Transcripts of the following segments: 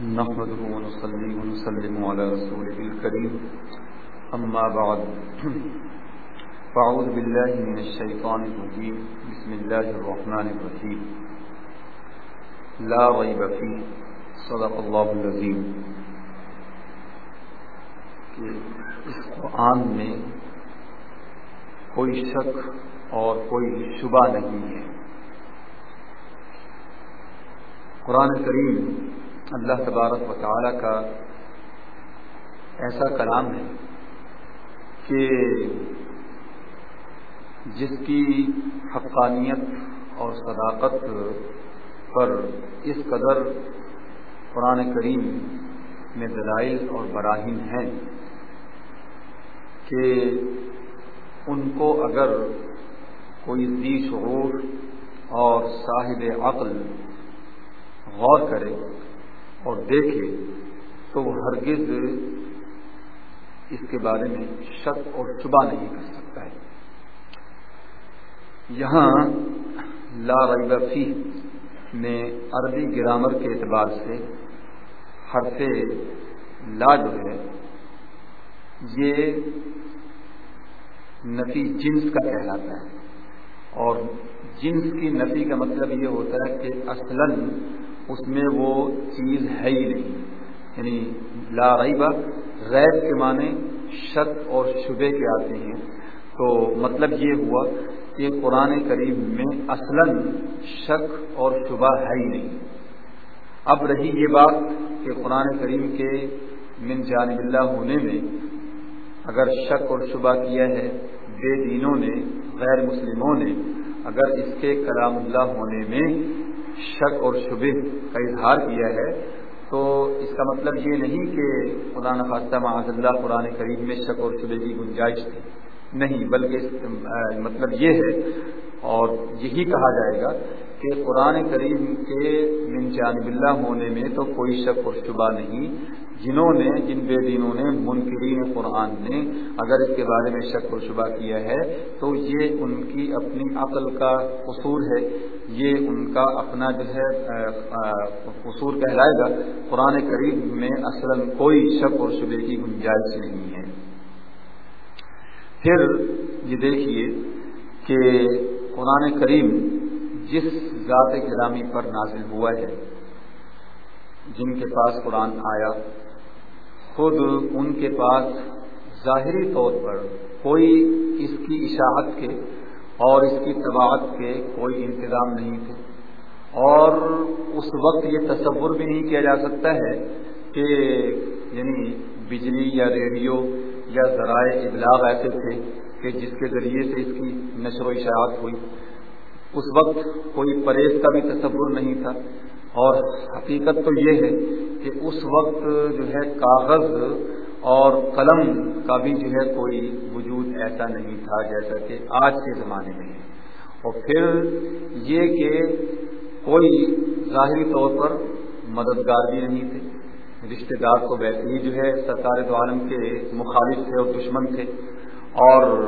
نحمده ونصلي ونسلم على رسوله الكريم. أما بعد، فأعوذ بالله من الشيطان الرجيم. بسم الله الرحمن الرحيم. لا ريب فيه. صدق الله العظيم. کہ اس قرآن میں کوئی شک اور کوئی شبہ نہیں ہے۔ قرآن کریم اللہ تبارک و تعالی کا ایسا کلام ہے کہ جس کی حقانیت اور صداقت پر اس قدر قرآن کریم میں دلائل اور براہین ہیں کہ ان کو اگر کوئی ذی شعور اور صاحب عقل غور کرے اور دیکھے تو وہ ہرگز اس کے بارے میں شک اور شبہ نہیں کر سکتا ہے۔ یہاں لا فی میں عربی گرامر کے اعتبار سے حرف لا جو ہے، یہ نفی جنس کا کہلاتا ہے۔ اور جنس کی نفی کا مطلب یہ ہوتا ہے کہ اصلاً اس میں وہ چیز ہے ہی نہیں۔ یعنی لا ریبا غیر کے معنی شک اور شبے کے آتے ہیں۔ تو مطلب یہ ہوا کہ قرآن کریم میں اصلا شک اور شبہ ہے ہی نہیں۔ اب رہی یہ بات کہ قرآن کریم کے من جانب اللہ ہونے میں اگر شک اور شبہ کیا ہے، بے دینوں نے، غیر مسلموں نے، اگر اس کے کلام اللہ ہونے میں شک اور شبہ کا اظہار کیا ہے، تو اس کا مطلب یہ نہیں کہ قرآن خاصہ معاذ اللہ قرآن کریم میں شک اور شبہ کی گنجائش تھی۔ نہیں، بلکہ مطلب یہ ہے، اور یہی کہا جائے گا کہ قرآن کریم کے جانب اللہ ہونے میں تو کوئی شک اور شبہ نہیں۔ جنہوں نے، جن بے دینوں نے، منکرین قرآن نے اگر اس کے بارے میں شک و شبہ کیا ہے تو یہ ان کی اپنی عقل کا قصور ہے۔ یہ ان کا اپنا جو ہے قصور کہلائے گا۔ قرآن کریم میں اصل کوئی شک اور شبے کی گنجائش نہیں ہے۔ پھر یہ دیکھیے کہ قرآن کریم جس ذات گرامی پر نازل ہوا ہے، جن کے پاس قرآن آیا، خود ان کے پاس ظاہری طور پر کوئی اس کی اشاعت کے اور اس کی طباعت کے کوئی انتظام نہیں تھے۔ اور اس وقت یہ تصور بھی نہیں کیا جا سکتا ہے کہ یعنی بجلی یا ریڈیو یا ذرائع ابلاغ ایسے تھے کہ جس کے ذریعے سے اس کی نشر و اشاعت ہوئی۔ اس وقت کوئی پرہیز کا بھی تصور نہیں تھا۔ اور حقیقت تو یہ ہے کہ اس وقت جو ہے کاغذ اور قلم کا بھی جو ہے کوئی وجود ایسا نہیں تھا جیسا کہ آج کے زمانے میں ہے۔ اور پھر یہ کہ کوئی ظاہری طور پر مددگار بھی نہیں تھے۔ رشتے دار کو ویسے ہی جو ہے سرکار دو عالم کے مخالف تھے اور دشمن تھے۔ اور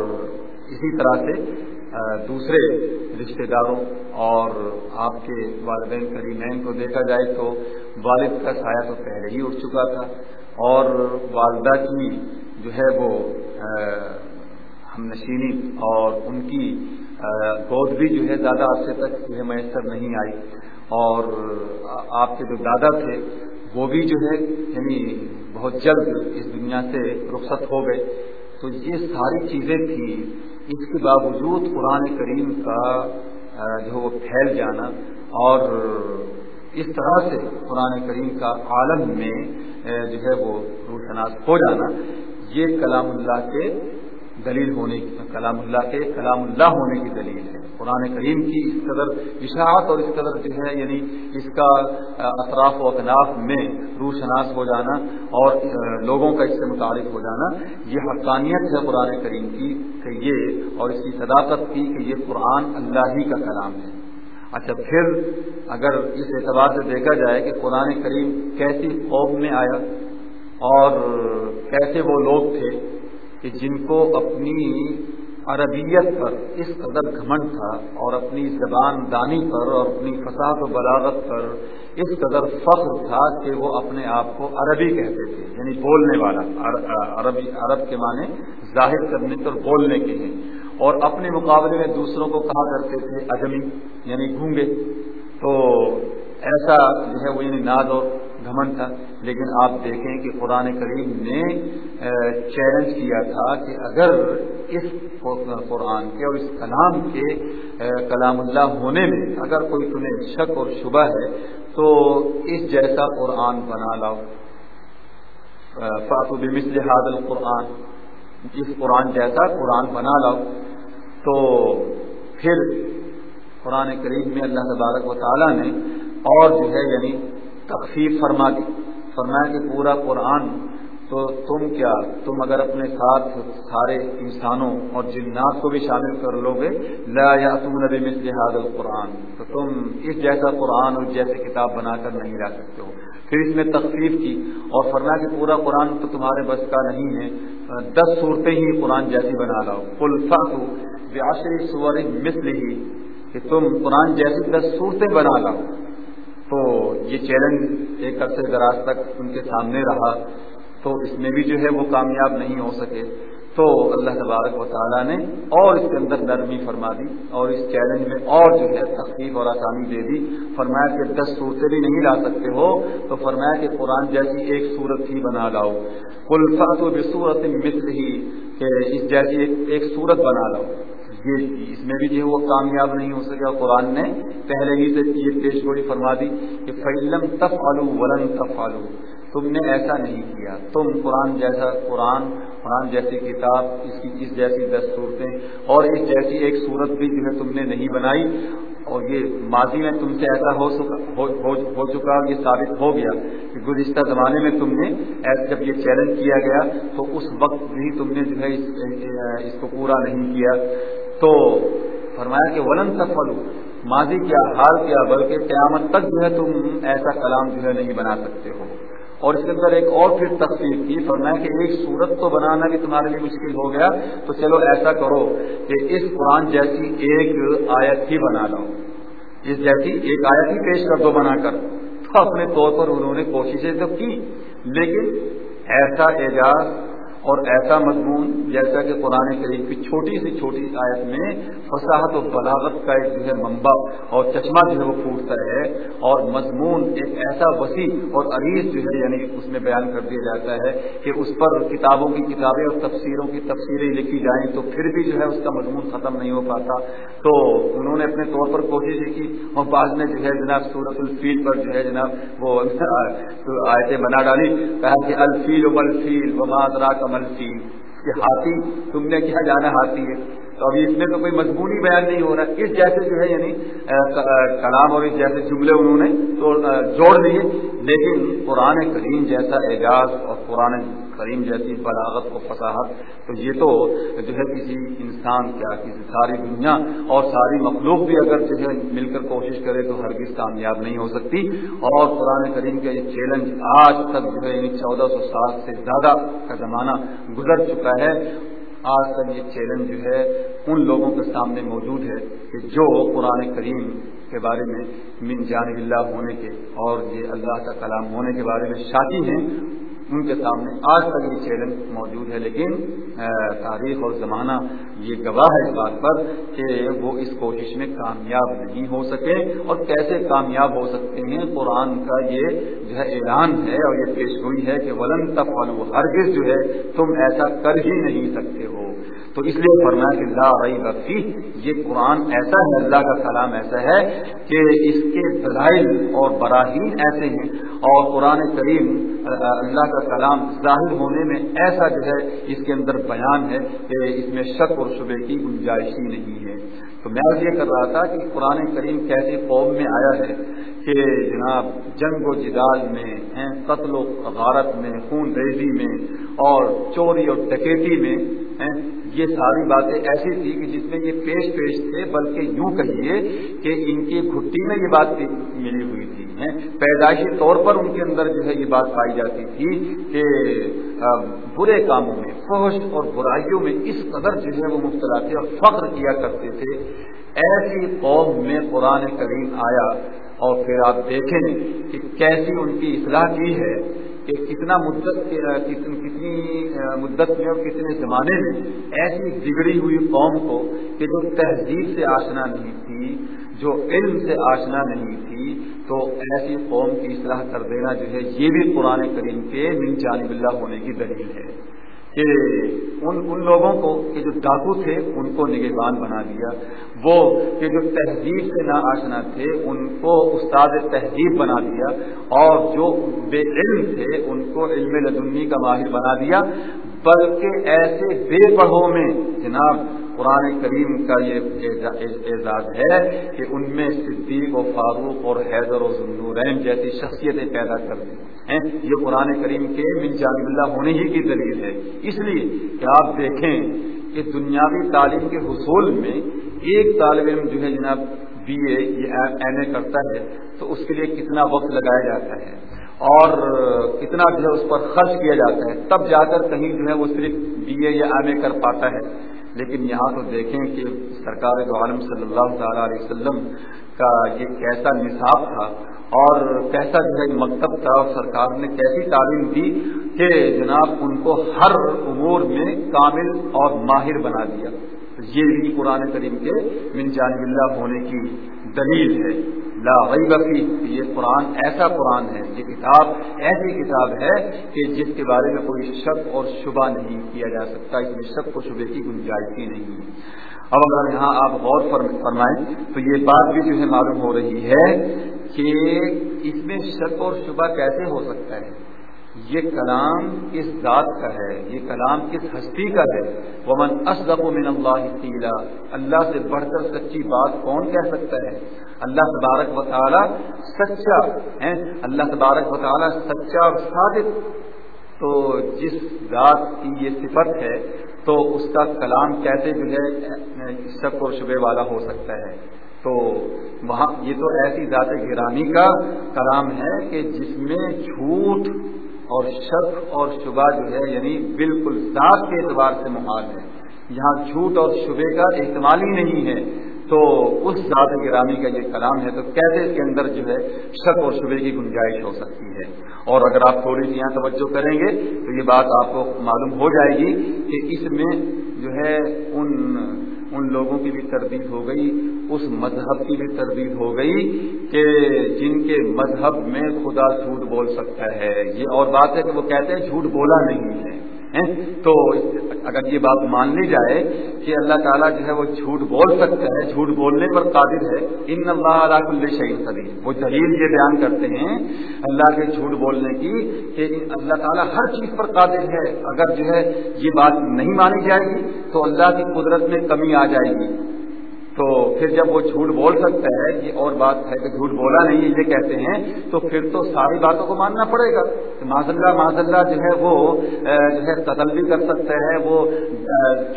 اسی طرح سے دوسرے رشتہ داروں اور آپ کے والدین کریمین کو دیکھا جائے تو والد کا سایہ تو پہلے ہی اٹھ چکا تھا اور والدہ کی جو ہے وہ ہم نشینی اور ان کی گود بھی جو ہے زیادہ عرصے تک جو ہے میسر نہیں آئی اور آپ کے جو دادا تھے وہ بھی جو ہے یعنی بہت جلد اس دنیا سے رخصت ہو گئے۔ تو یہ ساری چیزیں تھیں۔ اس کے باوجود قرآن کریم کا جو وہ پھیل جانا اور اس طرح سے قرآن کریم کا عالم میں جو ہے وہ روشناس ہو جانا، یہ کلام اللہ کے دلیل ہونے کی کلام اللہ کے، کلام اللہ ہونے کی دلیل ہے۔ قرآن کریم کی اس قدر اشاعت اور اس قدر جو ہے یعنی اس کا اطراف و اطلاف میں روح شناس ہو جانا اور لوگوں کا اس سے متعلق ہو جانا، یہ حقانیت ہے قرآن کریم کی کہ یہ اور اس کی صداقت کی کہ یہ قرآن اللہ ہی کا کلام ہے۔ اچھا پھر اگر اس اعتبار سے دیکھا جائے کہ قرآن کریم کیسی قوم میں آیا اور کیسے وہ لوگ تھے کہ جن کو اپنی عربیت پر اس قدر گھمنڈ تھا اور اپنی زبان دانی پر اور اپنی فساد و بلاغت پر اس قدر فخر تھا کہ وہ اپنے آپ کو عربی کہتے تھے یعنی بولنے والا عربی، عرب کے معنی ظاہر کرنے پر بولنے کے ہیں اور اپنے مقابلے میں دوسروں کو کہا کرتے تھے اجمی یعنی گھونگے۔ تو ایسا جو ہے وہ یعنی ناد اور گھمن تھا۔ لیکن آپ دیکھیں کہ قرآن کریم نے چیلنج کیا تھا کہ اگر اس قرآن کے اور اس کلام کے کلام اللہ ہونے میں اگر کوئی تمہیں شک اور شبہ ہے، تو اس جیسا قرآن بنا لاؤ۔ فاتو بمثل حاد القرآن۔ اس قرآن جیسا قرآن بنا لاؤ، تو پھر قرآن کریم میں اللہ تبارک و تعالیٰ نے اور جو ہے یعنی تخفیف فرما دی۔ فرمایا کہ پورا قرآن، تو تم کیا؟ تم اگر اپنے ساتھ سارے انسانوں اور جنات کو بھی شامل کر لو گے، لا یا تم نبی مثل حاد القرآن۔ تو تم اس جیسا قرآن اور جیسے کتاب بنا کر نہیں لا سکتے ہو۔ پھر اس میں تخفیف کی، اور فرمایا کہ پورا قرآن تو تمہارے بس کا نہیں ہے۔ دس صورتیں ہی قرآن جیسی بنا لاؤ کلفا کو بیاشری سور مثل ہی کہ تم قرآن جیسی دس صورتیں بنا لاؤ تو یہ چیلنج ایک عرصے دراز تک ان کے سامنے رہا، تو اس میں بھی جو ہے وہ کامیاب نہیں ہو سکے۔ تو اللہ تبارک و تعالیٰ نے اور اس کے اندر نرمی فرما دی اور اس چیلنج میں اور جو ہے تخفیف اور آسانی دے دی۔ فرمایا کہ دس صورتیں بھی نہیں لا سکتے ہو، تو فرمایا کہ قرآن جیسی ایک صورت ہی بنا لاؤ۔ کلفت و بصورت مصر ہی کہ اس جیسی ایک صورت بنا لاؤ۔ یہ اس میں بھی جو ہے وہ کامیاب نہیں ہو سکے قرآن نے پہلے ہی سے یہ پیش گوئی فرما دی کہ فعلم تف آلو ولن تف آلو تم نے ایسا نہیں کیا۔ تم قرآن جیسا قرآن قرآن جیسی کتاب، اس کی، اس جیسی دس صورتیں اور ایک جیسی ایک صورت بھی جو ہے تم نے نہیں بنائی اور یہ ماضی میں تم سے ایسا ہو ہو چکا، یہ ثابت ہو گیا کہ گزشتہ زمانے میں تم نے جب یہ چیلنج کیا گیا تو اس وقت بھی تم نے جو ہے اس کو پورا نہیں کیا۔ تو فرمایا کہ ولن سفل ماضی کیا، حال کیا، بلکہ قیامت تک جو ہے تم ایسا کلام جو ہے نہیں بنا سکتے ہو۔ اور اس کے اندر ایک اور پھر تفصیل کی، فرمایا کہ ایک صورت تو بنانا بھی تمہارے لیے مشکل ہو گیا، تو چلو ایسا کرو کہ اس قرآن جیسی ایک آیت ہی بنا لو۔ اس جیسی ایک آیت ہی پیش کر دو بنا کر۔ تو اپنے طور پر انہوں نے کوششیں تو کی، لیکن ایسا اعجاز اور ایسا مضمون جیسا کہ قرآن کریم کی چھوٹی سی چھوٹی آیت میں فصاحت و بلاغت کا ایک جو ہے منبع اور چشمہ جو ہے وہ پھوٹتا ہے اور مضمون ایک ایسا وسیع اور عریض جو ہے یعنی اس میں بیان کر دیا جاتا ہے کہ اس پر کتابوں کی کتابیں اور تفسیروں کی تفسیریں لکھی جائیں تو پھر بھی جو ہے اس کا مضمون ختم نہیں ہو پاتا۔ تو انہوں نے اپنے طور پر کوشش کی اور بعض میں جو ہے جناب صورت الفیل پر جو ہے جناب وہ آیتیں بنا ڈالی۔ کہا کہ الفیل و ملفیل و مادرا کا ملفی کہ ہاتھی تم نے کیا جانا ہاتھی ہے؟ تو ابھی اس میں تو کوئی مضمونی بیان نہیں ہو رہا اس جیسے جو ہے یعنی کلام اور اس جیسے جملے انہوں نے تو جوڑ دیے۔ لیکن قرآن کریم جیسا اعجاز اور قرآن کریم جیسی بلاغت و فصاحت، تو یہ تو جو ہے کسی انسان کیا، کسی ساری دنیا اور ساری مخلوق بھی اگر جو ہے مل کر کوشش کرے تو ہرگز کامیاب نہیں ہو سکتی۔ اور قرآن کریم کا یہ چیلنج آج تک جو ہے یعنی چودہ سو سال سے زیادہ کا زمانہ گزر چکا ہے۔ آج تک یہ چیلنج جو ہے، ان لوگوں کے سامنے موجود ہے کہ جو قرآن کریم کے بارے میں من جانب اللہ ہونے کے اور یہ اللہ کا کلام ہونے کے بارے میں شادی ہیں ان کے سامنے آج تک یہ چیلنج موجود ہے، لیکن تاریخ اور زمانہ یہ گواہ ہے اس بات پر کہ وہ اس کوشش میں کامیاب نہیں ہو سکے۔ اور کیسے کامیاب ہو سکتے ہیں؟ قرآن کا یہ جو ہے اعلان ہے اور یہ پیش گوئی ہے کہ ولن تب ہرگز جو ہے تم ایسا کر ہی نہیں سکتے ہو۔ تو اس لیے فرمایا کہ لا رئی بخی یہ قرآن ایسا ہے، اللہ کا کلام ایسا ہے کہ اس کے دلائل اور براہین ایسے ہیں اور قرآن کریم، اللہ کا کلام ظاہر ہونے میں ایسا جو ہے، اس کے اندر بیان ہے کہ اس میں شک اور شبے کی گنجائش ہی نہیں ہے۔ تو میں یہ کر رہا تھا کہ قرآن کریم کیسے قوم میں آیا ہے۔ کہ جناب جنگ و جدال میں قتل و غارت میں، خون ریزی میں اور چوری اور ڈکیتی میں یہ ساری باتیں ایسی تھی کہ جس میں یہ پیش پیش تھے، بلکہ یوں کہیے کہ ان کی گھٹی میں یہ بات ملی ہوئی تھی پیدائشی طور پر ان کے اندر جو ہے یہ بات پائی جاتی تھی کہ برے کاموں میں فوج اور برائیوں میں اس قدر جو ہے وہ مبتلا تھے اور فخر کیا کرتے تھے۔ ایسی قوم میں قرآن کریم آیا اور پھر آپ دیکھیں کہ کیسی ان کی اصلاح کی ہے کہ کتنا مدت کتنی مدت میں اور کتنے زمانے میں ایسی بگڑی ہوئی قوم کو کہ جو تہذیب سے آشنا نہیں تھی، جو علم سے آشنا نہیں تھی، تو ایسی قوم کی اصلاح کر دینا جو ہے یہ بھی قرآن کریم کے من جانب اللہ ہونے کی دلیل ہے۔ کہ ان ان لوگوں کو کہ جو ڈاکو تھے ان کو نگہبان بنا دیا وہ کہ جو تہذیب سے نہ آشنا تھے، ان کو استاد تہذیب بنا دیا اور جو بے علم تھے، ان کو علم لدنی کا ماہر بنا دیا بلکہ ایسے بے پڑھوں میں، جناب قرآن کریم کا یہ اعزاز ہے کہ ان میں صدیق و فاروق اور حیدر و ذنورین جیسی شخصیتیں پیدا کر دی ہیں۔ یہ قرآن کریم کے من جانب اللہ ہونے ہی کی دلیل ہے۔ اس لیے کہ آپ دیکھیں کہ دنیاوی تعلیم کے حصول میں ایک طالب علم جو ہے جناب بی اے، یہ ایم اے کرتا ہے، تو اس کے لیے کتنا وقت لگایا جاتا ہے اور کتنا جو ہے اس پر خرچ کیا جاتا ہے۔ تب جا کر کہیں جو ہے وہ صرف بی اے یا ایم اے کر پاتا ہے۔ لیکن یہاں تو دیکھیں کہ سرکار دو عالم صلی اللہ تعالی علیہ وسلم کا یہ کیسا نصاب تھا اور کیسا جو ہے مکتب تھا اور سرکار نے کیسی تعلیم دی کہ جناب ان کو ہر امور میں کامل اور ماہر بنا دیا۔ یہ بھی قرآن کریم کے من جانب اللہ ہونے کی دلیل ہے. لا ریب فی. یہ قرآن ایسا قرآن ہے، یہ کتاب ایسی کتاب ہے کہ جس کے بارے میں کوئی شک اور شبہ نہیں کیا جا سکتا، اس میں شک و شبے کی گنجائش ہی نہیں۔ اب اگر یہاں آپ غور فرمائیں تو یہ بات بھی جو ہے معلوم ہو رہی ہے کہ اس میں شک اور شبہ کیسے ہو سکتا ہے؟ یہ کلام کس ذات کا ہے، یہ کلام کس ہستی کا ہے؟ ومن اصدق من اللہ تعالی اللہ سے بڑھ کر سچی بات کون کہہ سکتا ہے؟ اللہ تبارک و تعالی سچا ہے اللہ تبارک و تعالی سچا اور صادق تو جس ذات کی یہ صفت ہے، تو اس کا کلام کیسے جو ہے شک و شبے والا ہو سکتا ہے۔ تو وہاں یہ تو ایسی ذات گرامی کا کلام ہے کہ جس میں جھوٹ اور شک اور شبہ جو ہے یعنی بالکل ذات کے اعتبار سے محال ہے۔ یہاں جھوٹ اور شبے کا احتمال ہی نہیں ہے۔ تو اس ذات گرامی کا یہ کلام ہے تو کیسے اس کے اندر جو ہے، شک اور شبے کی گنجائش ہو سکتی ہے۔ اور اگر آپ تھوڑی سی یہاں توجہ کریں گے تو یہ بات آپ کو معلوم ہو جائے گی کہ اس میں جو ہے، ان ان لوگوں کی بھی تردید ہو گئی۔ اس مذہب کی بھی تردید ہو گئی کہ جن کے مذہب میں خدا جھوٹ بول سکتا ہے۔ یہ اور بات ہے کہ وہ کہتے ہیں جھوٹ بولا نہیں ہے تو اگر یہ بات مان لی جائے کہ اللہ تعالیٰ جو ہے وہ جھوٹ بول سکتا ہے، جھوٹ بولنے پر قادر ہے، ان اللہ علیہ کل شہید صدی وہ دلیل یہ بیان کرتے ہیں اللہ کے جھوٹ بولنے کی کہ اللہ تعالیٰ ہر چیز پر قادر ہے۔ اگر جو ہے یہ بات نہیں مانی جائے گی تو اللہ کی قدرت میں کمی آ جائے گی۔ تو پھر جب وہ جھوٹ بول سکتا ہے یہ اور بات ہے کہ جھوٹ بولا نہیں یہ کہتے ہیں، تو پھر تو ساری باتوں کو ماننا پڑے گا۔ ماض اللہ ماض اللہ جو ہے وہ جو ہے قتل بھی کر سکتا ہے، وہ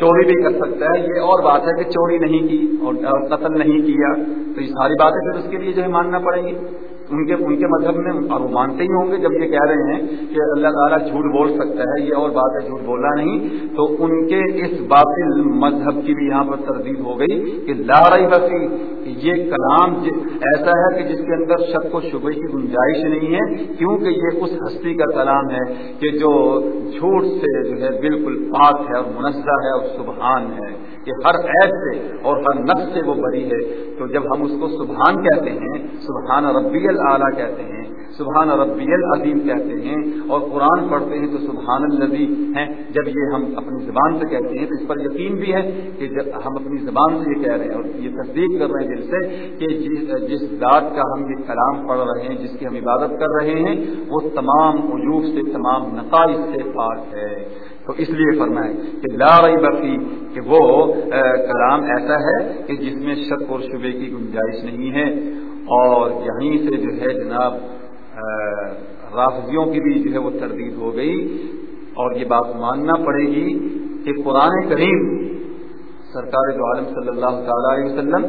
چوری بھی کر سکتا ہے۔ یہ اور بات ہے کہ چوری نہیں کی اور قتل نہیں کیا۔ تو یہ ساری باتیں پھر اس کے لیے جو ہے ماننا پڑیں گی۔ ان کے ان کے مذہب میں اور وہ مانتے ہی ہوں گے جب یہ کہہ رہے ہیں کہ اللہ تعالیٰ جھوٹ بول سکتا ہے، یہ اور بات ہے جھوٹ بولا نہیں۔ تو ان کے اس باطل مذہب کی بھی یہاں پر تردید ہو گئی کہ لارئی بسی یہ کلام جی- ایسا ہے کہ جس کے اندر شک و شبہ کی گنجائش نہیں ہے، کیونکہ یہ اس ہستی کا کلام ہے کہ جو جھوٹ سے جو ہے بالکل پاک ہے اور منزہ ہے اور سبحان ہے کہ ہر عیب سے اور ہر نفس سے وہ بری ہے۔ تو جب ہم اس کو سبحان کہتے ہیں، سبحان ربی العلیٰ کہتے ہیں، سبحان ربی العظیم کہتے ہیں اور قرآن پڑھتے ہیں تو سبحان النبی ہیں۔ جب یہ ہم اپنی زبان سے کہتے ہیں تو اس پر یقین بھی ہے کہ جب ہم اپنی زبان سے یہ کہہ رہے ہیں اور یہ تصدیق کر رہے ہیں دل سے کہ جس ذات کا ہم یہ کلام پڑھ رہے ہیں، جس کی ہم عبادت کر رہے ہیں، وہ تمام عجوب سے، تمام نقائص سے پاک ہے۔ تو اس لیے فرمائے کہ لا رئی بفی کہ وہ کلام ایسا ہے کہ جس میں شک اور شبے کی گنجائش نہیں ہے۔ اور یہیں سے جو ہے جناب رافضیوں کی بھی جو ہے وہ تردید ہو گئی اور یہ بات ماننا پڑے گی کہ قرآن کریم سرکار دو عالم صلی اللہ تعالی علیہ وسلم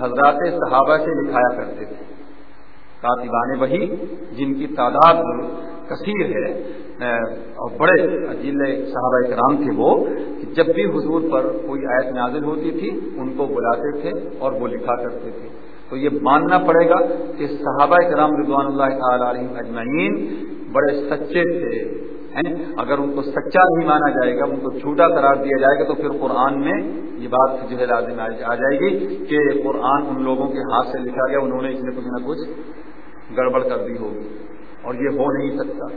حضرات صحابہ سے لکھایا کرتے تھے۔ کاتبان وہی جن کی تعداد کثیر ہے اور بڑے عجیل صحابہ کرام تھے وہ، کہ جب بھی حضور پر کوئی آیت نازل ہوتی تھی، ان کو بلاتے تھے اور وہ لکھا کرتے تھے۔ تو یہ ماننا پڑے گا کہ صحابہ کرام رضوان اللہ تعالی علیہ اجمعین بڑے سچے تھے اگر ان کو سچا نہیں مانا جائے گا، ان کو جھوٹا قرار دیا جائے گا تو پھر قرآن میں یہ بات جو ہے لازم آ جائے گی کہ قرآن ان لوگوں کے ہاتھ سے لکھا گیا، انہوں نے اس میں کچھ نہ کچھ گڑبڑ کر دی ہوگی، اور یہ ہو نہیں سکتا۔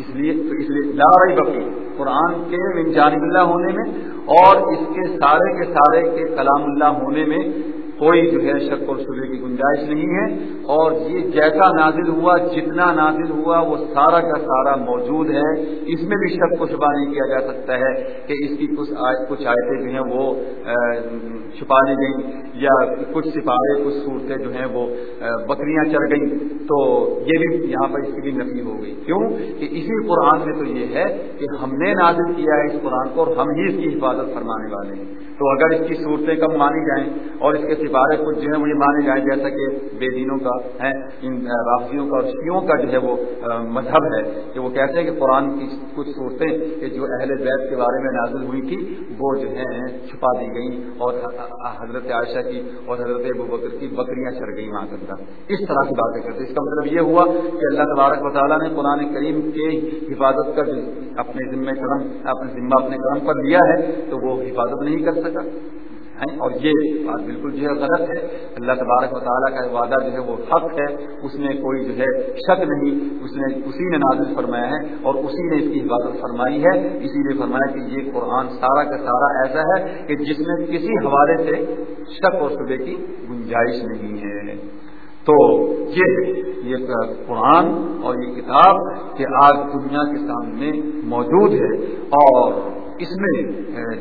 اس لیے تو اس لیے لا رہی بقی قرآن کے من جانب اللہ ہونے میں اور اس کے سارے کے سارے کے کلام اللہ ہونے میں کوئی جو ہے شک اور شبے کی گنجائش نہیں ہے اور یہ جیسا نازل ہوا، جتنا نازل ہوا، وہ سارا کا سارا موجود ہے۔ اس میں بھی شک کو شبہ نہیں کیا جا سکتا ہے کہ اس کی کچھ کچھ آیتیں جو ہیں وہ چھپا دی گئیں۔ یا کچھ سپاہے کچھ صورتیں جو ہیں وہ بکریاں چڑھ گئیں تو یہ بھی یہاں پر اس کی بھی نفی ہو گئی۔ کیوں؟ کہ اسی قرآن میں تو یہ ہے کہ ہم نے نازل کیا ہے اس قرآن کو اور ہم ہی اس کی حفاظت فرمانے والے ہیں۔ تو اگر اس کی صورتیں کم مانی جائیں اور اس کے سپارے کچھ جو ہے وہ یہ مانے جائیں، جیسا کہ بے دینوں کا ہے، ان رافیوں کا اور شیوں کا جو ہے وہ مذہب ہے کہ وہ کہتے ہیں کہ قرآن کی کچھ صورتیں کہ جو اہل بیت کے بارے میں نازل ہوئی تھی، وہ جو ہے چھپا دی گئیں اور حضرت عائشہ کی اور حضرت ابو بکر کی بکریاں چڑھ گئی وہاں تک اس طرح کی باتیں کرتے اس کا مطلب یہ ہوا کہ اللہ تبارک و تعالیٰ نے قرآن کریم کے حفاظت کا اپنے ذمہ کرم، اپنے ذمہ اپنے کرم پر لیا ہے، تو وہ حفاظت نہیں کر سکا۔ اور یہ بات بالکل جو ہے غلط ہے۔ اللہ تبارک و تعالیٰ کا وعدہ جو ہے وہ حق ہے۔ اس میں کوئی جو ہے شک نہیں، اس نے اسی نے نازل فرمایا ہے اور اسی نے اس کی حفاظت فرمائی ہے۔ اسی لیے فرمایا کہ یہ قرآن سارا کا سارا ایسا ہے کہ جس میں کسی حوالے سے شک اور صبح کی گنجائش نہیں ہے۔ تو یہ یہ قرآن اور یہ کتاب کہ آج دنیا کے سامنے موجود ہے اور اس میں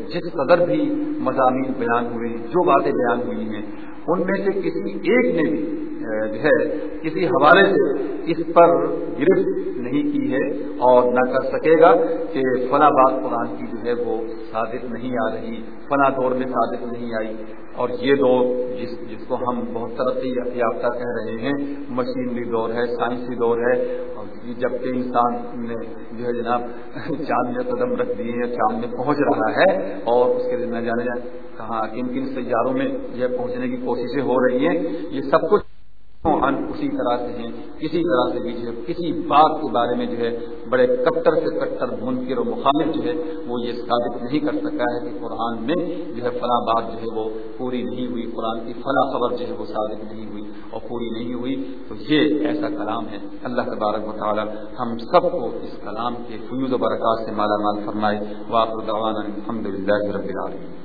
جس قدر بھی مضامین بیان ہوئے، جو باتیں بیان ہوئی ہیں، ان میں سے کسی ایک نے بھی ہے۔ کسی حوالے سے اس پر گرفت نہیں کی ہے اور نہ کر سکے گا کہ فلاں بات قرآن کی جو ہے وہ ثابت نہیں آ رہی، فلاں دور میں ثابت نہیں آئی۔ اور یہ دور جس جس کو ہم بہت ترقی یافتہ کہہ رہے ہیں، مشینری دور ہے، سائنسی دور ہے۔ جبکہ انسان نے جو ہے جناب چاند میں قدم رکھ دیے ہیں چاند میں پہنچ رہا ہے اور اس کے لیے نہ جانے کہاں، کن کن سیاروں میں جو ہے پہنچنے کی کوششیں ہو رہی ہیں، یہ سب کچھ ہاں، ہاں، اسی طرح سے ہیں کسی طرح سے بھی جو ہے کسی بات کے بارے میں جو ہے، بڑے کٹر سے کٹر منکر و مخالف جو ہے، وہ یہ ثابت نہیں کر سکا ہے کہ قرآن میں جو ہے فلاں بات جو ہے وہ پوری نہیں ہوئی، قرآن کی فلاں خبر جو ہے وہ ثابت نہیں ہوئی اور پوری نہیں ہوئی۔ تو یہ ایسا کلام ہے۔ اللہ تبارک مطالعہ ہم سب کو اس کلام کے فیوز و برکات سے مالا مال فرمائے۔ واپس الحمد للہ رب العالمین۔